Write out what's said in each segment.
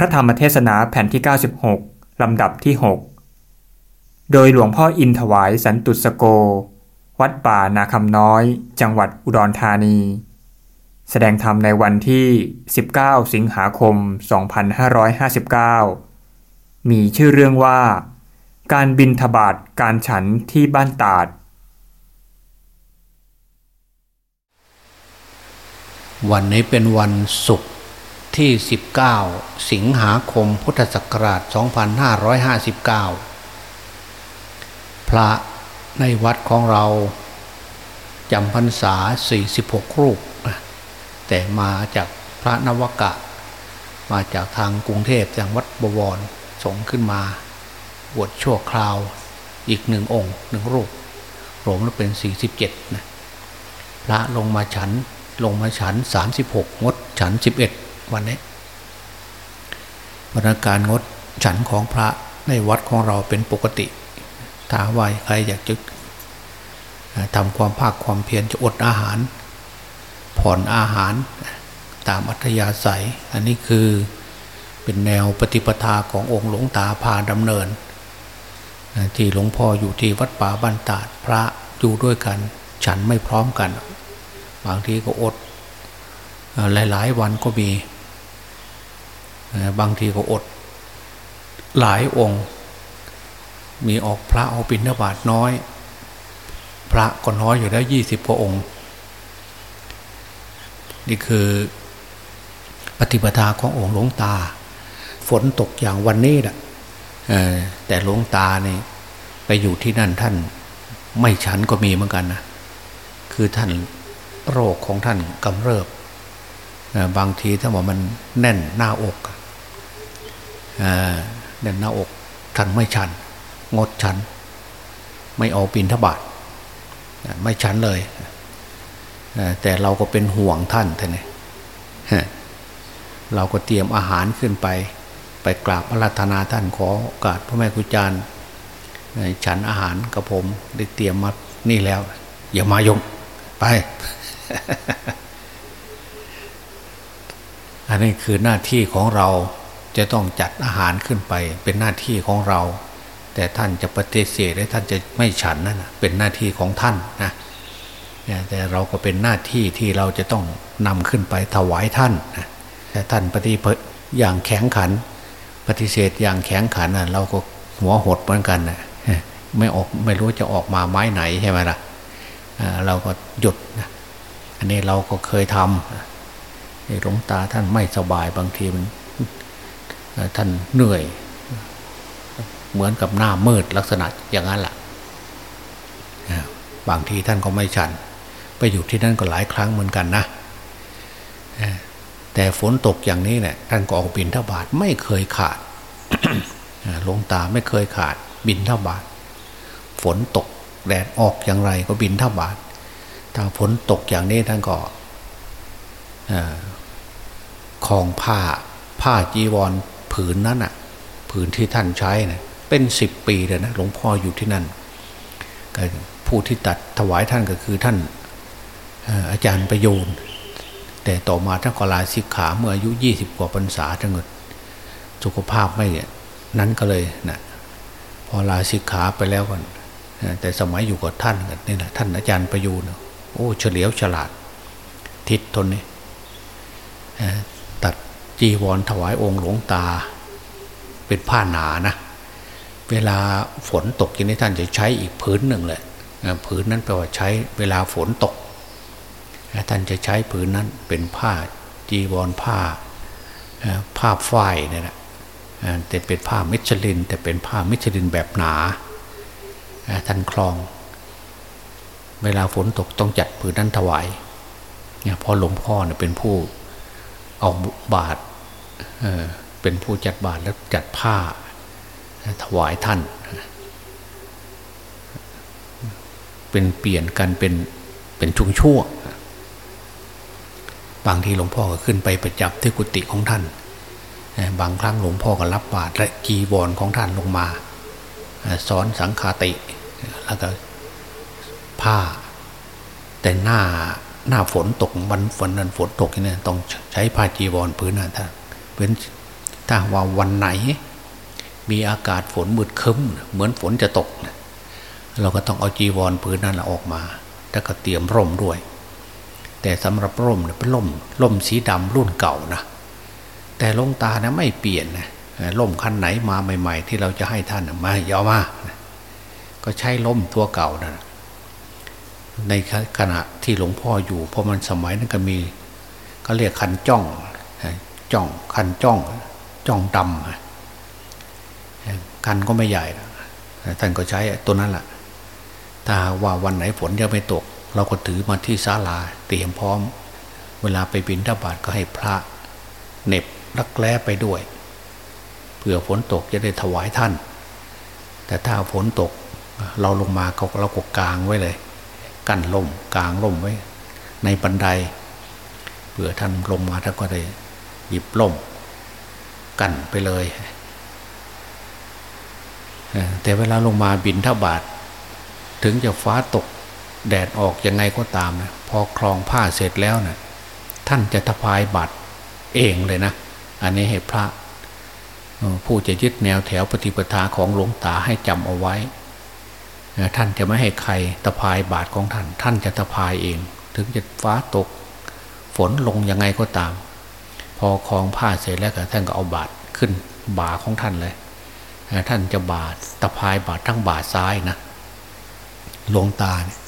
พระธรรมเทศนาแผ่นที่ 96 ลำดับที่ 6 โดยหลวงพ่ออินถวายสันตุสโก วัดป่านาคำน้อย จังหวัดอุดรธานี แสดงธรรมในวันที่ 19 สิงหาคม 2559 มีชื่อเรื่องว่า การบินทบาทการฉันที่บ้านตาด วันนี้เป็นวันศุกร์ ที่ 19 สิงหาคมพุทธศักราช 2559 พระในวัดของเราจำพรรษา 46 รูป แต่มาจากพระนวกะ มาจากทางกรุงเทพจากวัดบวรส่งขึ้นมา บวชชั่วคราวอีกหนึ่งองค์หนึ่งรูปรวมแล้วเป็น 47นะพระลงมาฉันลงมาฉัน 36งดฉัน 11 วันนี้บรรยาการงดฉันของพระในวัดของเราเป็นปกติถ้าว่าใครอยากจะทำความภาคความเพียรจะอดอาหาร ผ่อนอาหารตามอัธยาศัย อันนี้คือเป็นแนวปฏิปทาขององค์หลวงตาพาดำเนิน ที่หลวงพ่ออยู่ที่วัดป่าบ้านตาดพระอยู่ด้วยกัน ฉันไม่พร้อมกัน บางทีก็อดหลายๆวันก็มี บางทีก็อดหลายองค์ มีออกพระเอาปิณฑบาตน้อย พระก็น้อยอยู่แล้วยี่สิบกว่าองค์ นี่คือปฏิปทาขององค์หลวงตา ฝนตกอย่างวันนี้แหละแต่หลวงตาเนี่ยไปอยู่ที่นั่นท่านไม่ฉันก็มีเหมือนกันนะคือท่านโรคของท่านกำเริบบางทีถ้าว่ามันแน่นหน้าอก แน่นหน้าอกท่านไม่ชัน งดชัน ไม่เอาปินทบาทไม่ชันเลยแต่เราก็เป็นห่วงท่านท่านนี่เราก็เตรียมอาหารขึ้นไป ไปกราบพระราธนาท่านขอโอกาสพระแม่กุจารฉันอาหารกับผมได้เตรียมมานี่แล้ว อย่ามายงไป อันนี้คือหน้าที่ของเรา จะต้องจัดอาหารขึ้นไปเป็นหน้าที่ของเรา แต่ท่านจะปฏิเสธและท่านจะไม่ฉันนั่นเป็นหน้าที่ของท่านนะแต่เราก็เป็นหน้าที่ที่เราจะต้องนำขึ้นไปถวายท่านแต่ท่านปฏิเสธอย่างแข็งขัน ปฏิเสธอย่างแข็งขันเราก็หัวหดเหมือนกันนะไม่ออกไม่รู้จะออกมาไม้ไหนใช่ไหมล่ะเราก็หยุดนะอันนี้เราก็เคยทำหลวงตาท่านไม่สบายบางทีมัน ท่านเหนื่อย เหมือนกับหน้ามืดลักษณะอย่างนั้นแหละบางทีท่านก็ไม่ฉัน ไปอยู่ที่นั่นก็หลายครั้งเหมือนกันนะแต่ฝนตกอย่างนี้เนี่ยท่านก็ออกบินทบาทไม่เคยขาดหลวงตาไม่เคยขาด บินทบาทฝนตกแดดออกอย่างไรก็บินทบาทถ้าฝนตกอย่างนี้ท่านก็คลองผ้าผ้าจีวร ผืนนั้นอะผืนที่ท่านใช้เนะ่ยเป็นสิบปีเลยนะหลวงพ่ออยู่ที่นั่นผู้ที่ตัดถวายท่านก็คือท่านอาจารย์ประโยชน์แต่ต่อมาท่านก็ลาสิกขาเมื่ออายุยี่สิบกว่าพรรษาทั้งหมดสุขภาพไม่นั้นก็เลยนะพอลาสิกขาไปแล้วกันแต่สมัยอยู่กับท่านกันนี่แหละท่านอาจารย์ประยูนโอ้เฉลียวฉลาด ทิศทนนี่ จีวรถวายองค์หลวงตา เป็นผ้าหนานะ เวลาฝนตกอย่นี้ท่านจะใช้อีกพื้นหนึ่งเลยผืนนั้นแปลว่าใช้เวลาฝนตก ท่านจะใช้ผืนนั้นเป็นผ้าจีวรผ้าผ้าฝ้ายนี่ยนะแต่เป็นผ้ามิชลิน แต่เป็นผ้ามิชลินแบบหนาท่านคลอง เวลาฝนตกต้องจัดผืนนั้นถวายเนี่ยพอหลวงพ่อเนี่ยเป็นผู้เอาบาทเเป็นผู้จัดบาทแล้วจัดผ้าถวายท่าน เป็นเปลี่ยนกันเป็นเป็นช่วงช่วงบางทีหลวงพ่อก็ขึ้นไปประจับที่กุฏิของท่าน บางครั้งหลวงพ่อก็รับบาตรและกีบอลของท่านลงมา สอนสังคาติ แล้วก็ผ้า แต่หน้าหน้าฝนตกวันวันนั้นฝนตกเนี่ยต้องใช้ผ้าจีวรพื้นนะท่าน เป็นถ้าว่าวันไหน มีอากาศฝนมืดคึ้ม เหมือนฝนจะตก เราก็ต้องเอาจีวรปืนนั้นออกมาแล้วก็เตรียมร่มด้วย แต่สำหรับร่มเนี่ยเป็นร่มร่มสีดำรุ่นเก่านะแต่ลงตานะไม่เปลี่ยนนะร่มคันไหนมาใหม่ ๆ ที่เราจะให้ท่านมาเยามา ก็ใช้ร่มตัวเก่านะในขณะที่หลวงพ่ออยู่เพราะมันสมัยนั้นก็มีเขาเรียกคันจ้อง จ้องคันจ้อง จ้องดำคันก็ไม่ใหญ่ท่านก็ใช้ตัวนั้นแหละถ้าว่าวันไหนฝนยังไม่ตก เราก็ถือมาที่ศาลาเตรียมพร้อม เวลาไปบินทบาทก็ให้พระเน็บรักแร้ไปด้วยเผื่อฝนตกจะได้ถวายท่าน แต่ถ้าฝนตกเราลงมาเราก็กางไว้เลย กั้นล่มกลางล่มไว้ ในบันไดเผื่อท่านลงมาท่านก็ได้ หยิบล่ม กันไปเลยแต่เวลาลงมาบินทบาทถึงจะฟ้าตกแดดออกยังไงก็ตามนะพอคลองผ้าเสร็จแล้วนะท่านจะทพายบัตรเองเลยนะ อันนี้ให้พระ ผู้จะยึดแนวแถวปฏิปทาของหลวงตาให้จำเอาไว้ ท่านจะไม่ให้ใครตะพายบาทของท่าน ท่านจะตะพายเอง ถึงจะฟ้าตก ฝนลงยังไงก็ตาม พอคลองผ้าเสร็จแล้วก็ท่านก็เอาบาทขึ้นบาของท่านเลยท่านจะบาทตะพายบาททั้งบาทซ้ายนะหลวงตาเนี่ย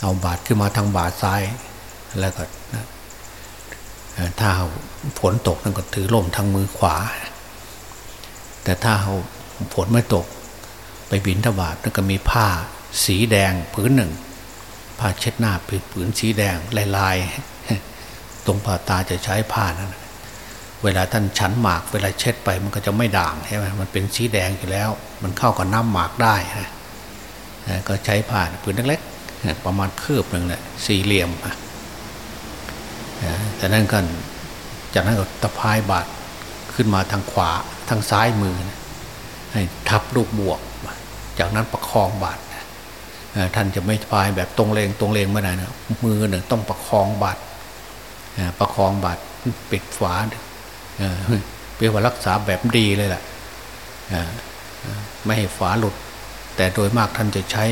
เอาบาทขึ้นมาทางบาทซ้ายแล้วก็ถ้าฝนตกนั่นก็ถือล่มทางมือขวา แต่ถ้าฝนไม่ตก ไปบินทบาทนั่นก็มีผ้าสีแดงผืนหนึ่ง ผ้าเช็ดหน้าเป็นผืนสีแดงลายๆ ตรงผ่าตาจะใช้ผ้านั้น เวลาท่านฉันหมากเวลาเช็ดไปมันก็จะไม่ด่างใช่ไหมมันเป็นสีแดงอยู่แล้ว มันเข้ากับน้ำหมากได้นะก็ใช้ผ้าผืนเล็กๆประมาณคืบหนึ่งแหละสี่เหลี่ยมแต่นั้นกันจากนั้นก็ตะพายบาดขึ้นมาทางขวาทางซ้ายมือให้ทับลูกบวก จากนั้นประคองบาดท่านจะไม่พายแบบตรงเลงตรงเลงไม่ได้นะมือหนึ่งต้องประคองบาดประคองบาดปิดฝา เพื่อว่ารักษาแบบดีเลยแหละไม่ให้ฝาหลุด แต่โดยมากท่านจะใช้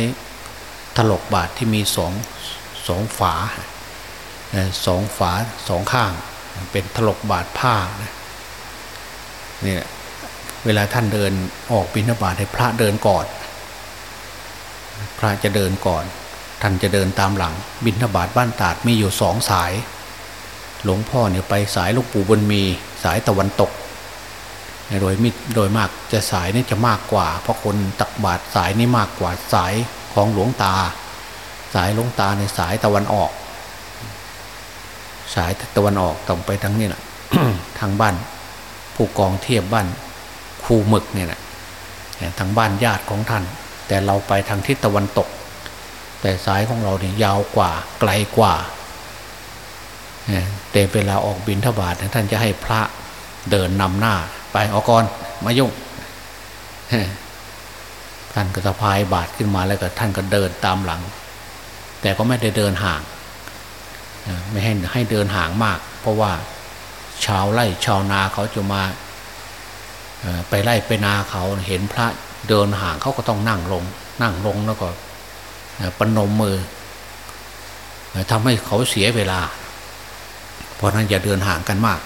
ถลกบาทที่มีสองสองฝาสองฝาสองข้าง เป็นถลกบาทผ้าเนี่ยเวลาท่านเดินออกบิณฑบาตให้พระเดินก่อน พระจะเดินก่อน ท่านจะเดินตามหลัง บิณฑบาตบ้านตาดมีอยู่สองสาย หลวงพ่อเนี่ยไปสายลูกปู่บนมี สายตะวันตกโดยมิโดยมากจะสายนี่จะมากกว่า เพราะคนตักบาตรสายนี่มากกว่าสายของหลวงตา สายหลวงตาในสายตะวันออก สายตะวันออกต้องไปทั้งนี่แหละทางบ้าน ผู้กองเทียบบ้านครูหมึกเนี่ยนะทางบ้านญาติของท่าน แต่เราไปทางทิศตะวันตก แต่สายของเราเนี่ยยาวกว่าไกลกว่า แต่เวลาออกบินทบาทท่านจะให้พระเดินนำหน้า ไปออกก่อนมายุ่งท่านก็สะพายบาทขึ้นมาแล้วก็ท่านก็เดินตามหลัง แต่ก็ไม่ได้เดินห่างไม่ให้ให้เดินห่างมาก เพราะว่าชาวไร่ชาวนาเขาจะมาไปไล่ไปนาเขาเห็นพระเดินห่างเขาก็ต้องนั่งลง นั่งลงแล้วก็ปนมมือทำให้เขาเสียเวลา เพราะนั้นอย่าเดินห่างกันมาก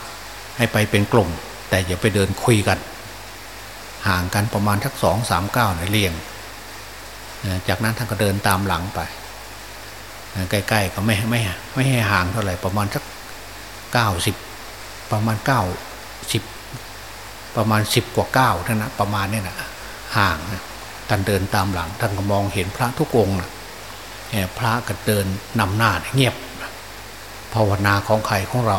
ให้ไปเป็นกลุ่ม แต่อย่าไปเดินคุยกัน ห่างกันประมาณทักสองสามเก้าในเรียง จากนั้นท่านก็เดินตามหลังไปใกล้ๆก็ไม่ไม่ไม่ให้ห่างเท่าไหร่ประมาณสักเก้าสิบประมาณเก้าสิบประมาณสิบกว่าเก้าท่านั้นประมาณนี้นะห่างท่านเดินตามหลังท่านก็มองเห็นพระทุกองนะพระก็เดินนำหน้าเงียบ ภาวนาของใครของเรา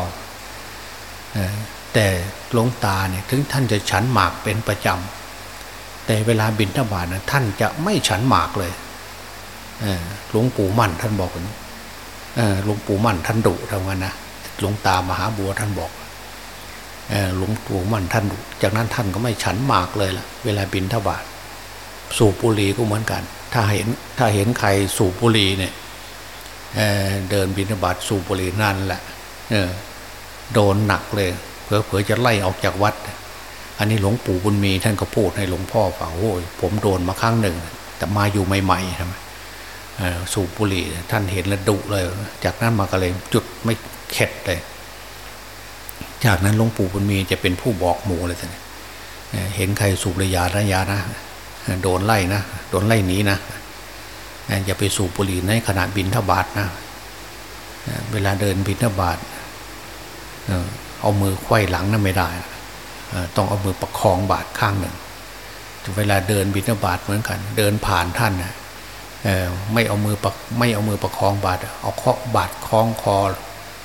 แต่หลวงตาเนี่ยถึงท่านจะฉันหมากเป็นประจำ แต่เวลาบินทบาทนะท่านจะไม่ฉันหมากเลยหลวงปู่มั่นท่านบอกหลวงปู่มั่นท่านดุทำกันนะหลวงตามหาบัวท่านบอกหลวงปู่มั่นท่านดุจากนั้นท่านก็ไม่ฉันหมากเลยล่ะ เวลาบินทบาทสูบบุหรี่ก็เหมือนกัน ถ้าเห็นถ้าเห็นใครสูบบุหรี่เนี่ย เเดินบินบาทสูบบุหรี่นั่นแหละโดนหนักเลยเผลอๆจะไล่ออกจากวัด อันนี้หลวงปู่บุญมีท่านก็พูดให้หลวงพ่อฟังโอ้ยผมโดนมาครั้งหนึ่ง แต่มาอยู่ใหม่ๆทำไมสูบบุหรี่ท่านเห็นแล้วดุเลย จากนั้นมาก็เลยจุดไม่เข็ดเลย จากนั้นหลวงปู่บุญมีจะเป็นผู้บอกหมูเลยท่านเห็นใครสูบระยาระยานะ โดนไล่นะ โดนไล่หนีนะ อย่าไปสูบบุหรี่ในขณะบินทบาทนะเวลาเดินบินทบาทเอามือไขว้หลังนั่นไม่ได้ต้องเอามือประคองบาทข้างหนึ่งเวลาเดินบิณฑบาตเหมือนกัน เดินผ่านท่านนะไม่เอามือประไม่เอามือประคองบาทเอาเคาะบาทคล้องคอ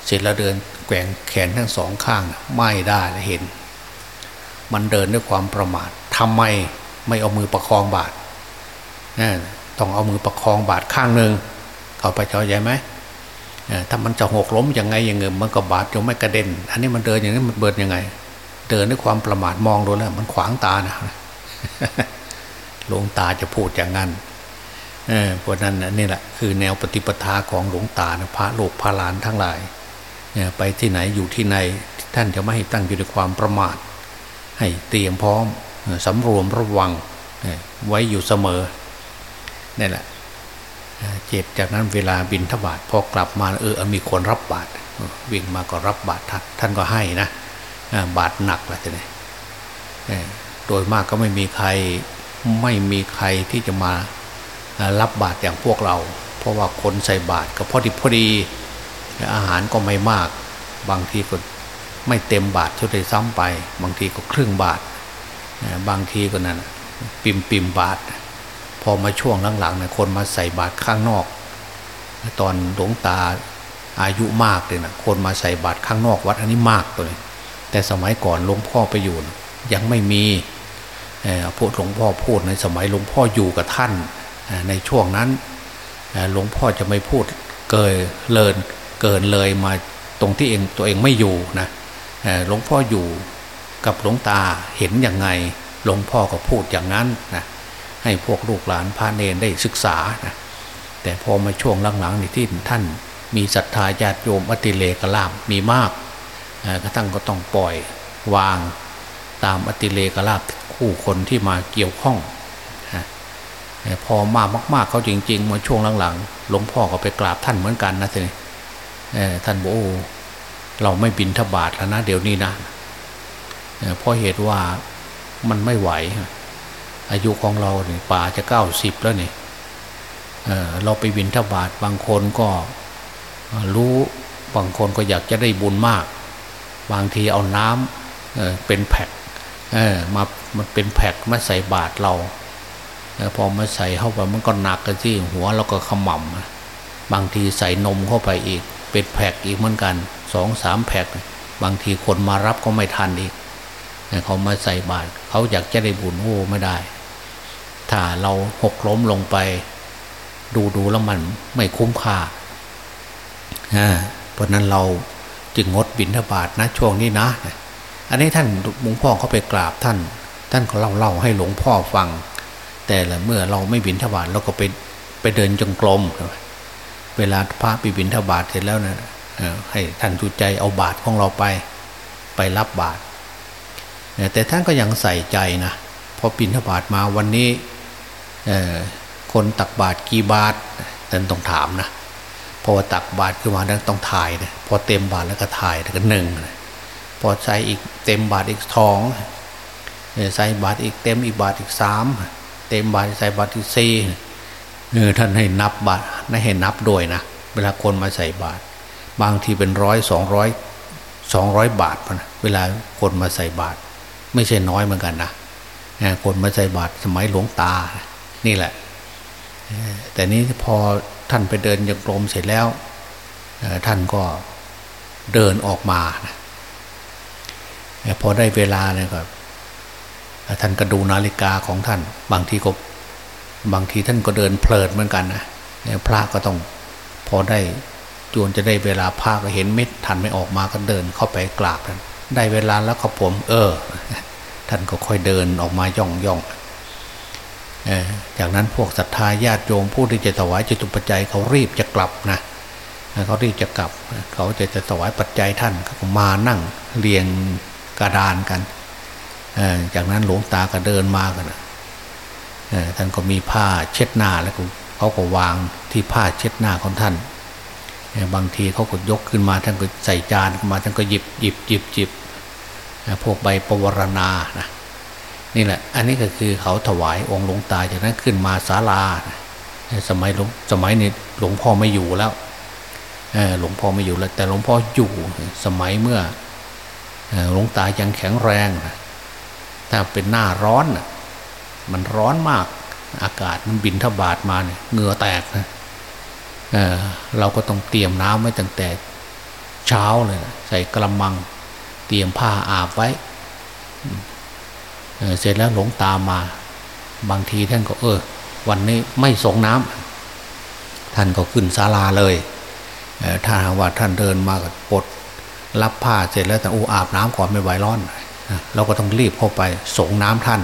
เสร็จแล้วเดินแกว่งแขนทั้งสองข้างนะไม่ได้เห็น มันเดินด้วยความประมาททำไมไม่เอามือประคองบาท ต้องเอามือประคองบาทข้างหนึ่งเข้าไปเข้าใจไหมถ้ามันจะหกล้มยังไงยังเงินมันก็บาดจนไม่กระเด็น อันนี้มันเดินอย่างนี้มันเบิดยังไง เดินด้วยความประมาทมองดูแล้ว มันขวางตานะหลวงตาจะพูดอย่างนั้นเออเพราะนั้นนี่แหละคือแนวปฏิปทาของหลวงตานะพระโลกพระลานทั้งหลายไปที่ไหนอยู่ที่ไหนท่านจะไม่ให้ตั้งอยู่ในความประมาท ให้เตรียมพร้อมสำรวมระวังไว้อยู่เสมอ นี่แหละเจ็บจากนั้นเวลาบินทบาทพอกลับมาเออมีคนรับบาตรวิ่งมาก็รับบาตรท่านก็ให้นะบาดหนักล้วทีนี้โดยมากก็ไม่มีใครไม่มีใครที่จะมารับบาตรอย่างพวกเรา เพราะว่าคนใส่บาตรก็พอดีพอดีอาหารก็ไม่มาก บางทีก็ไม่เต็มบาตรชุดเลยซ้ำไป บางทีก็ครึ่งบาทบางทีก็นั่นปิมปิมบาท พอมาช่วงหลังๆเนี่ยคนมาใส่บาตรข้างนอก ตอนหลวงตาอายุมากเลยนะคนมาใส่บาตรข้างนอกวัดอันนี้มากเลยแต่สมัยก่อนหลวงพ่อไปอยู่ยังไม่มีพูดหลวงพ่อพูดในสมัยหลวงพ่ออยู่กับท่านในช่วงนั้นหลวงพ่อจะไม่พูดเกินเลินเกินเลยมาตรงที่เองตัวเองไม่อยู่นะหลวงพ่ออยู่กับหลวงตาเห็นอย่างไงหลวงพ่อก็พูดอย่างนั้นนะ ให้พวกลูกหลานพระเนรได้ศึกษานะแต่พอมาช่วงหลังๆนี่ที่ท่านมีศรัทธาญาติโยมอติเลกลามมีมากกระทั่งก็ต้องปล่อยวางตามอติเลกลาบคู่คนที่มาเกี่ยวข้องพอมามาก ๆเขาจริงๆมาช่วงหลังๆหลวงพ่อก็ไปกราบท่านเหมือนกันนะทีนี้ท่านบอกโอ้เราไม่บินทบาทแล้วนะเดี๋ยวนี้นะเพราะเหตุว่ามันไม่ไหว อายุของเราเนี่ยป่าจะเก้าสิบแล้วเนี่ยเราไปบินทบาทบางคนก็รู้บางคนก็อยากจะได้บุญมาก บางทีเอาน้ำเเป็นแพ็คมามันเป็นแพ็คมาใส่บาตรเราพอมาใส่เข้าไปมันก็หนักกันที่หัวเราก็ขมำบางทีใส่นมเข้าไปอีก เป็นแพ็คอีกเหมือนกันสองสามแพ็คบางทีคนมารับก็ไม่ทันอีกเขามาใส่บาตรเขาอยากจะได้บุญโอ้ไม่ได้ ถ้าเราหกล้มลงไป ดูดูแล้วมันไม่คุ้มค่าเพราะนั้นเราจึงงดบิณฑบาตนะช่วงนี้นะ อันนี้ท่านหลวงพ่อเขาไปกราบท่าน ท่านก็เล่าเล่าให้หลวงพ่อฟัง แต่ละเมื่อเราไม่บิณฑบาตเราก็ไปไปเดินจงกรมเวลาพระไปบิณฑบาตเสร็จแล้วนะให้ท่านจุใจเอาบาตรของเราไป ไปรับบาตรแต่ท่านก็ยังใส่ใจนะพอบิณฑบาตมาวันนี้ คนตักบาตรกี่บาทท่นต้องถามนะพอตักบาตรขึ้นมาแล้วต้องถ่ายนะพอเต็มบาตรแล้วก็ถ่ายแล้วก็หนึ่งนะพอใส่อีกเต็มบาตรอีกสองใส่บาตรอีกเต็มอีกบาตรอีกสามเต็มบาตรใส่บาตรอีกสี่เออท่านให้นับบาตรให้นับด้วยนะเวลาคนมาใส่บาตรบางทีเป็นร้อยสองร้อยสองร้อยบาทนะเวลาคนมาใส่บาตรไม่ใช่น้อยเหมือนกันนะคนมาใส่บาตรสมัยหลวงตา นี่แหละ แต่นี้พอท่านไปเดินยังกรมเสร็จแล้วท่านก็เดินออกมานะพอได้เวลาเนี่ยก็ท่านก็ดูนาฬิกาของท่าน บางทีก็บางทีท่านก็เดินเพลิดเหมือนกันนะพระก็ต้องพอได้จวนจะได้เวลาพระก็เห็นเม็ดท่านไม่ออกมาก็เดินเข้าไปกราบท่านได้เวลาแล้วครับผม เออ ท่านก็ค่อยเดินออกมาย่องย่อง จากนั้นพวกศรัทธาญาติโยมผู้ที่จะถวายจตุปัจจัยเขารีบจะกลับนะเขารีบจะกลับ เขาจะจะถวายปัจจัยท่านเขามานั่งเรียงกระดานกันจากนั้นหลวงตาก็เดินมากันนท่านก็มีผ้าเช็ดหน้าแล้วเขาก็วางที่ผ้าเช็ดหน้าของท่านบางทีเขาก็ยกขึ้นมาท่านก็ใส่จานขึ้นมาท่านก็หยิบหยิบหยิบหยิบพวกใบปวารณานะ นี่แหละ อันนี้ก็คือเขาถวายองค์หลวงตาจากนั้นขึ้นมาศาลา สมัยหลวงสมัยนี้หลวงพ่อไม่อยู่แล้วหลวงพ่อไม่อยู่แล้ว แต่หลวงพ่ออยู่สมัยเมื่อหลวงตายังแข็งแรง ถ้าเป็นหน้าร้อนมันร้อนมาก อากาศมันบินทบาทมาเนี่ยเหงื่อแตกนะเเราก็ต้องเตรียมน้ำไว้ตั้งแต่เช้าเลยนะใส่กระมัง เตรียมผ้าอาบไว้ เสร็จแล้วหลงตามมา บางทีท่านก็เออ วันนี้ไม่ส่งน้ำท่านก็ขึ้นศาลาเลยถ้าว่าท่านเดินมากับปดรับผ้าเสร็จแล้วแต่อูอาบน้ำก่อนไม่ไหวร้อน เราก็ต้องรีบเข้าไปส่งน้ำท่าน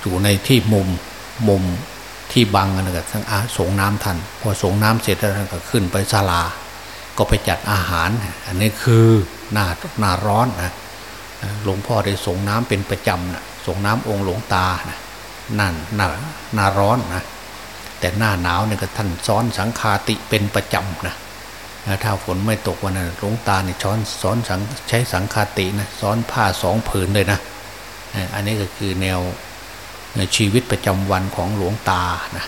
อยู่ในที่มุมมุมที่บังนะก็ทั้งอาส่งน้ำท่านพอส่งน้ำเสร็จแล้วท่านก็ขึ้นไปศาลา ก็ไปจัดอาหาร อันนี้คือหน้าหน้าร้อนนะ หลวงพ่อได้ส่งน้ำเป็นประจำนะส่งน้ำองค์หลวงตานะนั่นหน้าหน้าร้อนนะแต่หน้าหนาวเนี่ยก็ท่านซ้อนสังคาติเป็นประจำนะถ้าฝนไม่ตกวันนั้นหลวงตาเนี่ยช้อนซ้อนสังใช้สังคาตินะซ้อนผ้าสองผืนเลยนะอันนี้ก็คือแนวชีวิตประจำวันของหลวงตานะ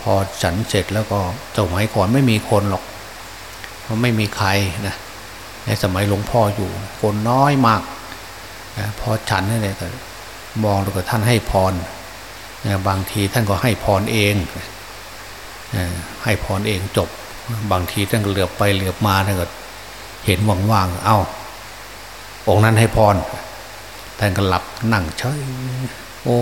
พอฉันเสร็จแล้วก็สมัยก่อนไม่มีคนหรอกเพราะไม่มีใครนะในสมัยหลวงพ่ออยู่คนน้อยมาก พอฉันนี่เลยมองดูกับท่านให้พรบางทีท่านก็ให้พรเองให้พรเองจบ บางทีท่านก็เหลือบไปเหลือบมาท่านก็เห็นว่างๆเอา้า องค์นั้นให้พรท่านก็หลับนั่งเฉยโอ้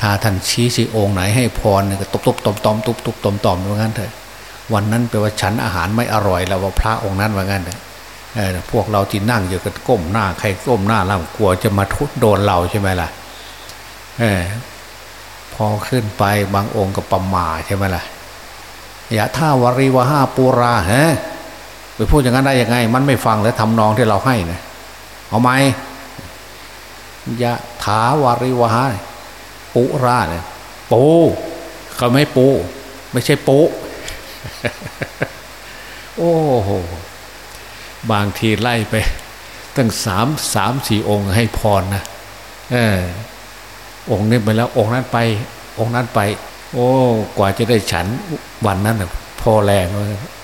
ถ้าท่านชี้สิองค์ไหนให้พรเนี่ยก็ตบตบตอมตอมตุบตุบตอมตอมว่างั้นเถอะวันนั้นแปลว่าฉันอาหารไม่อร่อยแล้วว่าพระองค์นั้นว่างั้นเถอะ พวกเราที่นั่งอยู่กันก้มหน้าใครก้มหน้าล่ากลัวจะมาทุดโดนเราใช่ไหมล่ะเออพอขึ้นไปบางองค์ก็ประมาใช่ไหมล่ะยะท่าวริวะห้าปูราฮะไปพูดอย่างนั้นได้ยังไง มันไม่ฟังแล้วทำนองที่เราให้นะเอาไหมยะถาวาริวหาปุราเนี่ยปูเขาไม่ปู ไม่ใช่ปู โอ้โห บางทีไล่ไป ตั้งสามสามสี่องค์ให้พรนะเออองค์นี้ไปแล้วองค์นั้นไป องค์นั้นไป โอ้กว่าจะได้ฉันวันนั้นนะพอแรง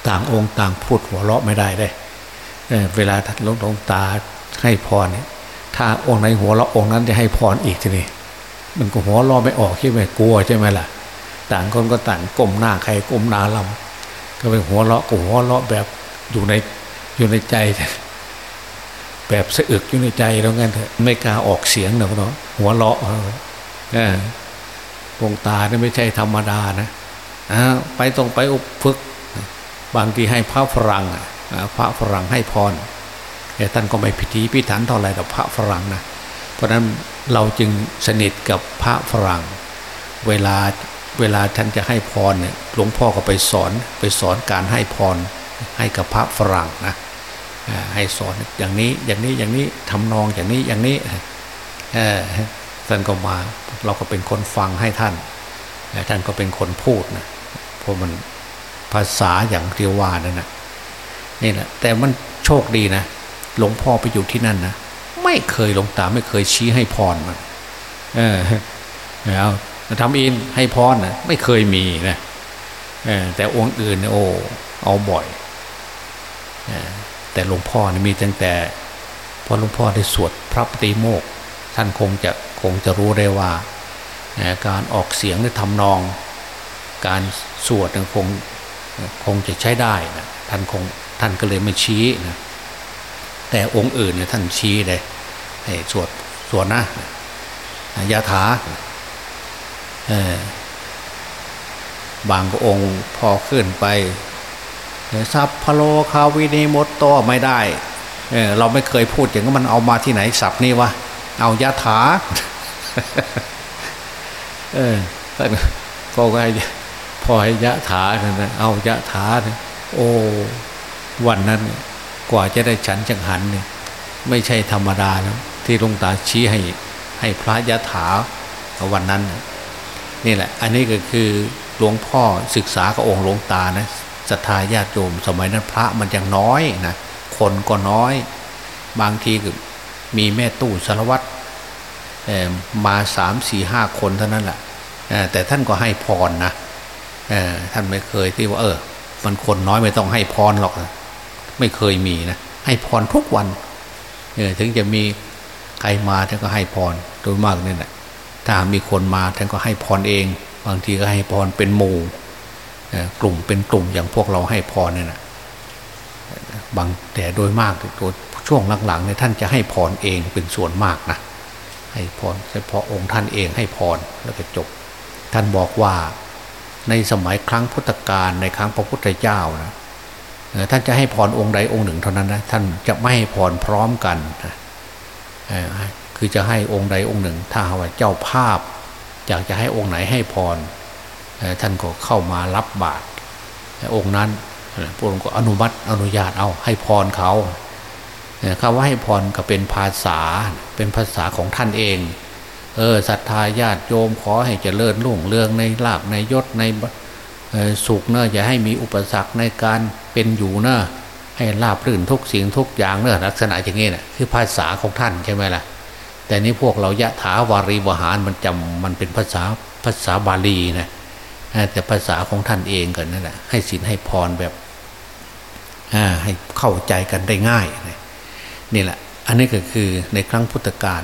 ต่างองค์ต่างพูดหัวเราะไม่ได้ได้เเวลาท่านลงลงตาให้พรเนี่ยถ้าองค์ไหนหัวเราะองค์นั้นจะให้พรอีกทีนี้มันก็หัวเราะไม่ออกใช่ไหมกลัวใช่ไหมล่ะ ต่างคนก็ต่างก้มหน้าใครก้มหน้าลำก็เป็นหัวเราะก็หัวเราะแบบอยู่ใน อยู่ในใจแบบสะอึกอยู่ในใจแล้วงั้นเถอะไม่กล้าออกเสียงเนาะหัวเราะเออวงตาเนี่ยไม่ใช่ธรรมดานะไปตรงไปอุปฝึก บางทีให้พระฝรั่งพระฝรั่งให้พรแต่ท่านก็ไม่พิธีพิถันเท่าไรแต่พระฝรั่งนะเพราะนั้นเราจึงสนิทกับพระฝรั่ง เวลาเวลาท่านจะให้พรเนี่ยหลวงพ่อก็ไปสอนไปสอนการให้พรให้กับพระฝรั่งนะ ให้สอนอย่างนี้อย่างนี้อย่างนี้ทำนองอย่างนี้อย่างนี้ท่านก็มาเราก็เป็นคนฟังให้ท่านท่านก็เป็นคนพูดนะเพราะมันภาษาอย่างเรียววานั่นนะนี่แหละแต่มันโชคดีนะหลวงพ่อไปอยู่ที่นั่นนะไม่เคยหลวงตาไม่เคยชี้ให้พรมันเออแล้วทำอินให้พรนะไม่เคยมีนะแต่องค์อื่นโอ้เอาบ่อย แต่หลวงพ่อนี่มีตั้งแต่พอหลวงพ่อได้สวดพระปฏิโมกท่านคงจะคงจะรู้ได้ว่า การออกเสียงหรือทำนอง การสวดคงคงจะใช้ได้นะท่านคงท่านก็เลยไม่ชี้นะแต่องค์อื่นเนี่ยท่านชี้เลยสวดสวดนะยาถาบางก็องค์พอขึ้นไป ซับพโลคาวินีมดโตไม่ได้เเราไม่เคยพูดอย่างนั้นมันเอามาที่ไหนสับนี่วะเอายาถาเออพอให้พอให้ยะถาเนี่ยเอายะถาเนี่ยโอ้วันนั้นกว่าจะได้ฉันจังหันเนี่ย ไม่ใช่ธรรมดาแล้วที่หลวงตาชี้ให้ให้พระยะถาวันนั้น นี่แหละ อันนี้ก็คือหลวงพ่อศึกษากับองค์หลวงตานะ ศรัทธาญาติโยมสมัยนั้นพระมันยังน้อยนะคนก็น้อย บางทีมีแม่ตู้สารวัตรมาสามสี่ห้าคนเท่านั้นแหละแต่ท่านก็ให้พรนะท่านไม่เคยที่ว่า เออ มันคนน้อยไม่ต้องให้พรหรอกไม่เคยมีนะให้พรทุกวันถึงจะมีใครมาท่านก็ให้พรโดยมากนี่แหละถ้ามีคนมาท่านก็ให้พรเอง บางทีก็ให้พรเป็นหมู่ กลุ่มเป็นกลุ่มอย่างพวกเราให้พรเนี่ยนะบางแต่โดยมากตัวช่วงหลังๆเนี่ยท่านจะให้พรเองเป็นส่วนมากนะให้พรเฉพาะองค์ท่านเองให้พรแล้วก็จบ ท่านบอกว่าในสมัยครั้งพุทธกาลในครั้งพระพุทธเจ้านะท่านจะให้พรองค์ใดองค์หนึ่งเท่านั้นนะท่านจะไม่ให้พรพร้อมกันคือจะให้องค์ใดองค์หนึ่ง ถ้าว่าเจ้าภาพอยากจะให้องค์ไหนให้พร ท่านก็เข้ามารับบาตรองค์นั้นพระองค์ก็อนุมัติอนุญาตเอาให้พรเขาคำว่าให้พรก็เป็นภาษาเป็นภาษาของท่านเอง เออศรัทธาญาติโยมขอให้เจริญรุ่งเรืองในลาบในยศในสุขเนอะอย่าให้มีอุปสรรคในการเป็นอยู่เนอะให้ลาบรื่นทุกสิ่งทุกอย่างเนอะลักษณะอย่างนี้นะคือภาษาของท่านใช่ไหมล่ะ แต่นี้พวกเรายะถาวารีวหารมันจำมันเป็นภาษาภาษาบาลีนะ แต่ภาษาของท่านเองกันนั่นแหละให้ศีลให้พรแบบให้เข้าใจกันได้ง่ายนี่แหละ อันนี้ก็คือในครั้งพุทธกาล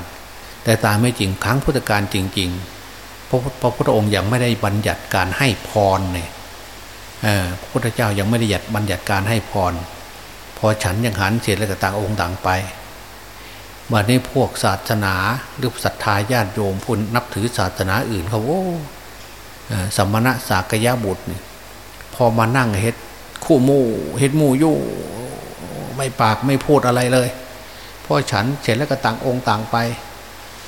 แต่ตามไม่จริงครั้งพุทธกาลจริง ๆ พระพระพุทธองค์ยังไม่ได้บัญญัติการให้พรเนี่ยพระพุทธเจ้ายังไม่ได้ยัดบัญญัติการให้พร พอฉันยังหันเสร็จแล้วก็ต่างองค์ต่างไปวันนี้พวกศาสนาหรือศรัทธาญาติโยมพุนนับถือศาสนาอื่นเขาโอ้ สมณะสากยะบุตรพอมานั่งเฮ็ดคู่มู่เฮ็ดมู่ยู่ไม่ปากไม่พูดอะไรเลยพอฉันเสร็จแล้วก็ต่างองค์ต่างไป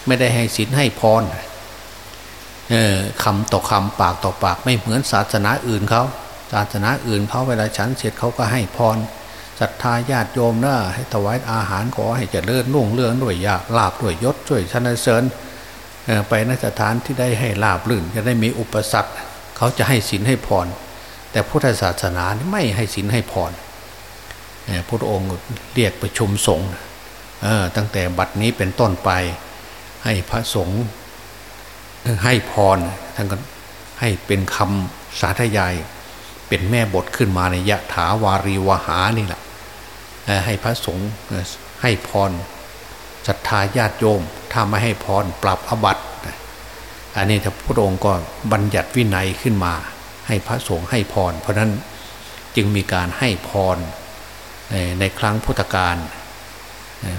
ไม่ได้ให้ศีลให้พรคำต่อคำปากต่อปากไม่เหมือนศาสนาอื่นเขาศาสนาอื่นเขาเวลาฉันเสร็จเขาก็ให้พรศรัทธาญาติโยมนะให้ถวายอาหารขอให้เจริญรุ่งเรืองด้วยยาลาบด้วยยศช่วยชนะเสริญ ไปนสถานที่ได้ให้ลาบลื่นจะได้มีอุปสรรค เขาจะให้ศีลให้พร แต่พุทธศาสนาไม่ให้ศีลให้พรพระองค์เรียกประชุมสงฆ์ตั้งแต่บัดนี้เป็นต้นไป ให้พระสงฆ์ให้พรท่านก็ให้เป็นคำสาธยาย เป็นแม่บทขึ้นมาในยะถาวารีวหานี่แหละให้พระสงฆ์ให้พร ศรัทธาญาติโยม ถ้าไม่ให้พรปรับอบัตอันนี้ถ้าพระองค์ก็บัญญัติวินัยขึ้นมา ให้พระสงฆ์ให้พร เพราะนั้นจึงมีการให้พรในครั้งพุทธกาล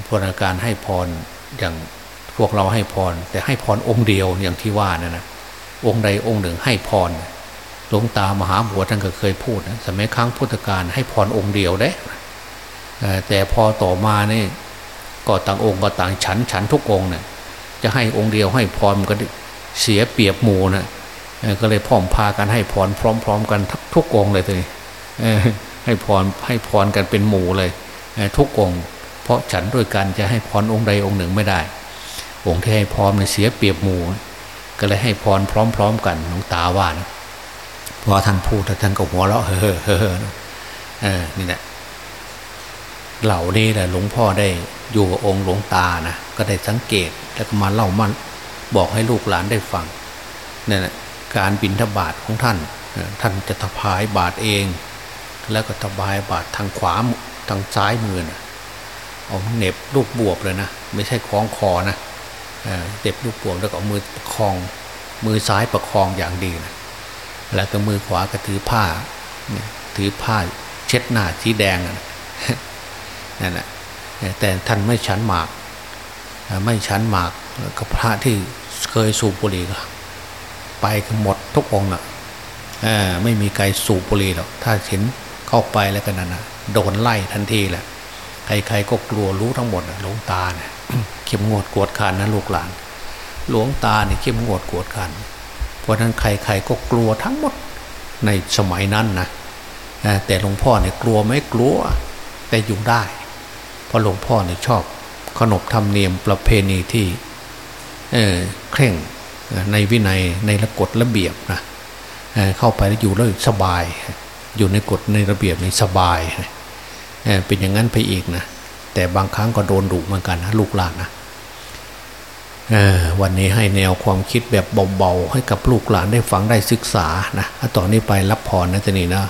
พรการให้พรอย่างพวกเราให้พร แต่ให้พรองค์เดียวอย่างที่ว่านะนะองค์ใดองค์หนึ่งให้พรหลวงตามหาบัวท่านก็เคยพูดนะสมัยครั้งพุทธกาลให้พรองค์เดียวได้แต่พอต่อมาเนี่ ก็ต่างองค์ก็ต่างฉันฉันทุกองเนี่ยจะให้องค์เดียวให้พรมันก็เสียเปรียบหมูนะก็เลยพร้อมพากันให้พรพร้อม ๆ กันทุกองเลยเลยให้พรให้พรกันเป็นหมู่เลยทุกองเพราะฉันด้วยกันจะให้พรองค์ใดองค์หนึ่งไม่ได้ องค์ที่ให้พรเนี่ยเสียเปรียบหมู่ก็เลยให้พรพร้อม ๆ กันหลวงตาว่านะพอท่านพูดท่านก็หัวเราะเฮ้อเฮ้อเออนี่แหละ เหล่านี้แหละหลวงพ่อได้อยู่กับองค์หลวงตานะก็ได้สังเกตแล้วก็มาเล่ามันบอกให้ลูกหลานได้ฟังนี่แหละการบินทบาทของท่าน ท่านจะถพายบาทเอง แล้วก็ถบายบาททางขวาทางซ้ายมือนะเอาเน็บลูกบวบเลยนะไม่ใช่คล้องคอนะเน็บลูกบวบแล้วก็เอามือคอง มือซ้ายประคองอย่างดีนะแล้วก็มือขวาก็ถือผ้า ถือผ้าเช็ดหน้าสีแดงนะ นั่นแหละแต่ท่านไม่ฉันหมาก ไม่ฉันหมากกับพระที่เคยสูบบุหรี่ไปหมดทุกองอะไม่มีใครสูบบุหรี่หรอกถ้าเห็นเข้าไปแล้วกันนะโดนไล่ทันทีแหละใครๆก็กลัวรู้ทั้งหมดหลวงตาเนี่ยเข้มงวดกวดขันนะลูกหลาน หลวงตาเนี่ยเข้มงวดกวดขันเพราะนั้นใครๆก็กลัวทั้งหมดในสมัยนั้นนะแต่หลวงพ่อเนี่ยกลัวไม่กลัวแต่อยู่ได้ เพราะหลวงพ่อเนี่ยชอบ ขนบธรรมเนียมประเพณีที่เเคร่งในวินัยในระกฎระเบียบนะเเข้าไปแล้วอยู่แล้วสบาย อยู่ในกฎในระเบียบในสบายเเป็นอย่างนั้นไปอีกนะแต่บางครั้งก็โดนดุเหมือนกันนะลูกหลานนะวันนี้ให้แนวความคิดแบบเบาๆให้กับลูกหลานได้ฟังได้ศึกษานะต่อนนี้ไปรับพรนะจะนี่นะ